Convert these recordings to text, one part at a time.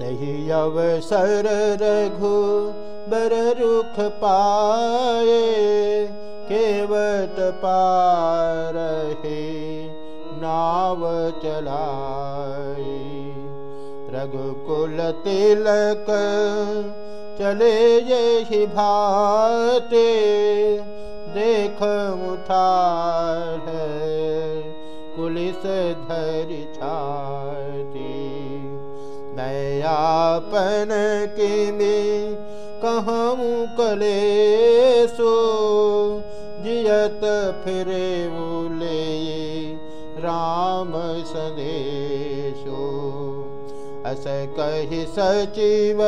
तही अवसर रघु बर रुख पाए केवट पार नाव चलाए रघुकुल तिलक चले यही भाते देख उठा है पुलिस धरि छाती मैं आपन किमी कहूँ कले सो जियत फिरे बोले राम सदेशो। अस कही सचिव,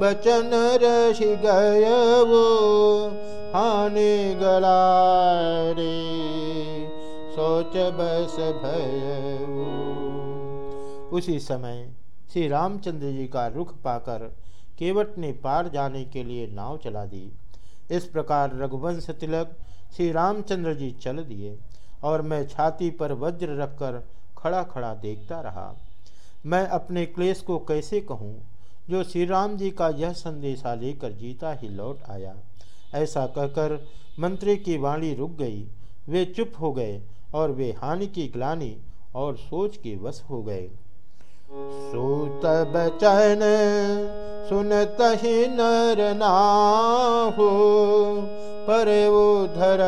बचन रही गय वो हानि गलारे, सोच बस भय उसी समय श्री रामचंद्र जी का रुख पाकर केवट ने पार जाने के लिए नाव चला दी। इस प्रकार रघुवंश तिलक श्री रामचंद्र जी चल दिए और मैं छाती पर वज्र रखकर खड़ा खड़ा देखता रहा। मैं अपने क्लेश को कैसे कहूँ? जो श्री राम जी का यह संदेशा लेकर जीता ही लौट आया। ऐसा कहकर मंत्री की वाणी रुक गई। वे चुप हो गए और वे हानि की ग्लानी और सोच के वश हो गए। त बचन सुनतहि नर ना उ धर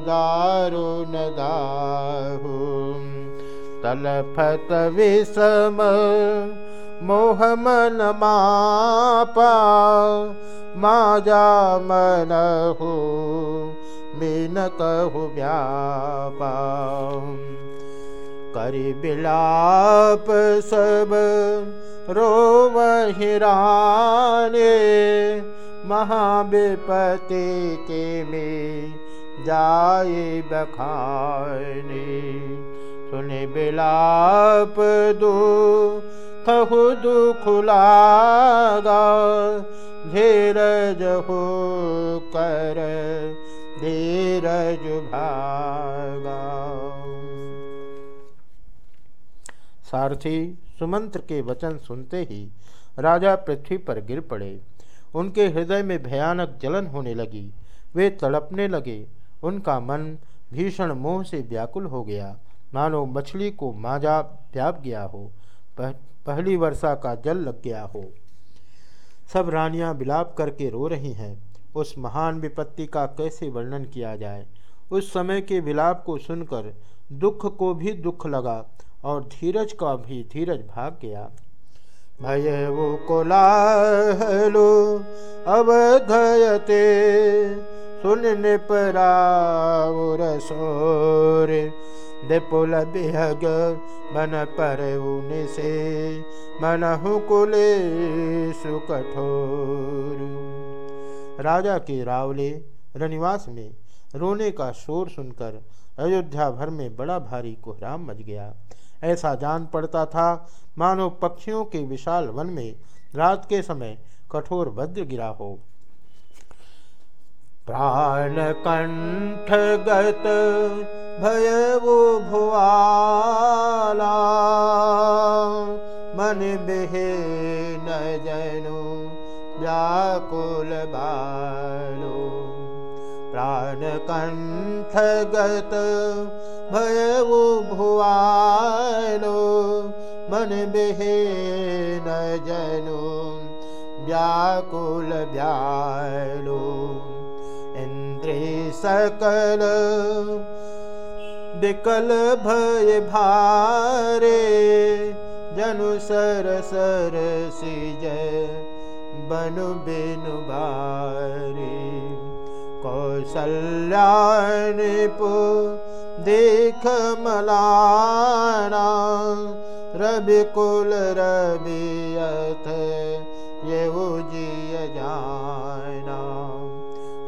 दारु न दह। तल विषम मोहमल मा पा जामलह मीनतु व्यापा। करि बिलाप सब रो हिराने महाविपति के में जाए बखाने। सुने बिलाप दो थहु दुख लागा धीरज हो कर धीरज भागा सारथी सुमंत्र के वचन सुनते ही राजा पृथ्वी पर गिर पड़े। उनके हृदय में भयानक जलन होने लगी। वे तड़पने लगे। उनका मन भीषण मोह से व्याकुल हो गया। मानो मछली को माजा व्याप गया हो। पह, पहली वर्षा का जल लग गया हो। सब रानियाँ बिलाप करके रो रही हैं। उस महान विपत्ति का कैसे वर्णन किया जाए? उस समय के विलाप को सुनकर दुख को भी दुख लगा। और धीरज का भी धीरज भाग गया। भय वो कोलाहलो अवधयते, सुनने परावर सोर बिहग मन पर से मनहु कुले सुकठोर राजा के रावले रनिवास में रोने का शोर सुनकर अयोध्या भर में बड़ा भारी कोहराम मच गया। ऐसा जान पड़ता था। मानो पक्षियों के विशाल वन में रात के समय कठोर वज्र गिरा हो। प्राण कंठ गत भय वो भुआला, मन बेहे न जनु, व्याकुल बालो प्राण कंठ गत भय वो भुआलो मन बेहे न जनु व्याकुल व्यालो इंद्रे सकल विकल भय भारे जनु सर सर सिज बनु बिनु बारे। कौशल्यान पु देख मलाना रवि कुल रवियथ ये जिय जाना।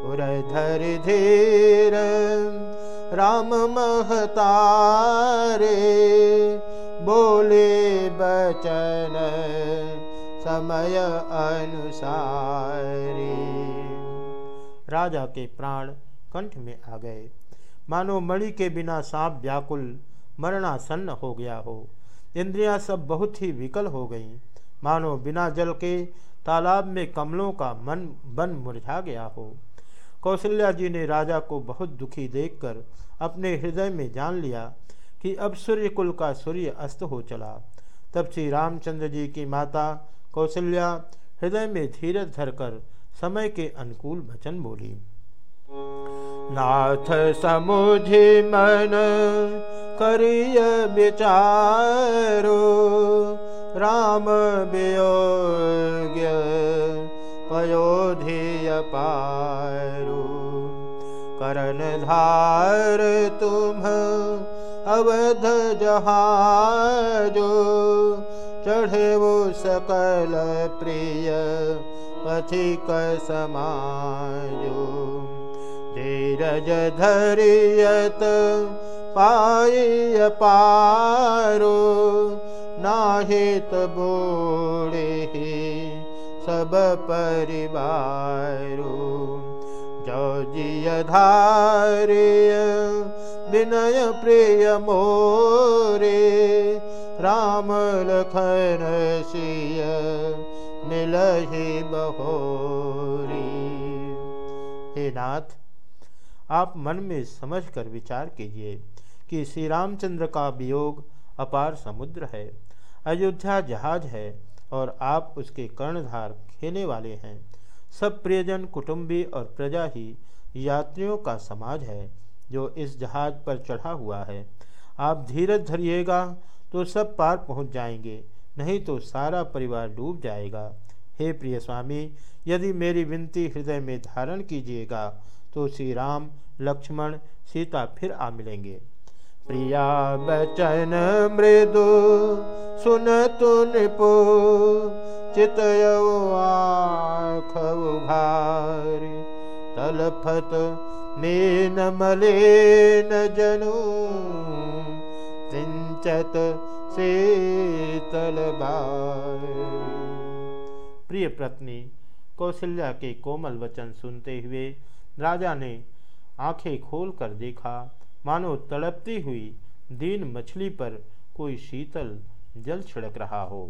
उर धर धीर, राम महतारे, बोले बचन समय अनुसारी। राजा के प्राण कंठ में आ गए। मानो मणि के बिना सांप व्याकुल मरणासन्न हो गया हो। इंद्रियाँ सब बहुत ही विकल हो गईं। मानो बिना जल के तालाब में कमलों का मन बन मुरझा गया हो। कौशल्या जी ने राजा को बहुत दुखी देखकर अपने हृदय में जान लिया कि अब सूर्य कुल का सूर्य अस्त हो चला। तब श्री रामचंद्र जी की माता कौशल्या हृदय में धीरज धरकर समय के अनुकूल वचन बोली। नाथ समुझि मन करिय विचारो राम वियोग्य पयोधिय पारो। करन धार तुम अवध जहाजो चढ़े वो सकल प्रिय पथिक समाजो धीरज धरियत पाई पारो, नाहित बोड़े सब परिवारो। जो जिय धारिय, विनय प्रिय मोरे, राम लखन सिय मिलहि बहोरी। हे नाथ आप मन में समझकर विचार कीजिए कि श्री रामचंद्र का वियोग अपार समुद्र है, अयोध्या जहाज़ है और आप उसके कर्णधार खेने वाले हैं। सब प्रियजन, कुटुंबी और प्रजा ही यात्रियों का समाज है, जो इस जहाज़ पर चढ़ा हुआ है। आप धीरज धरिएगा तो सब पार पहुँच जाएँगे, नहीं तो सारा परिवार डूब जाएगा। हे प्रिय स्वामी, यदि मेरी विनती हृदय में धारण कीजिएगा तो श्री राम लक्ष्मण, सीता फिर आ मिलेंगे। प्रिया बचन मृदु, सुन तुन पो चित तलफत मीन मलेन जनु, सिंचत शीतल प्रिय पत्नी, कौशल्या के कोमल वचन सुनते हुए राजा ने आँखें खोल कर देखा। मानो तड़पती हुई दीन मछली पर कोई शीतल जल छिड़क रहा हो।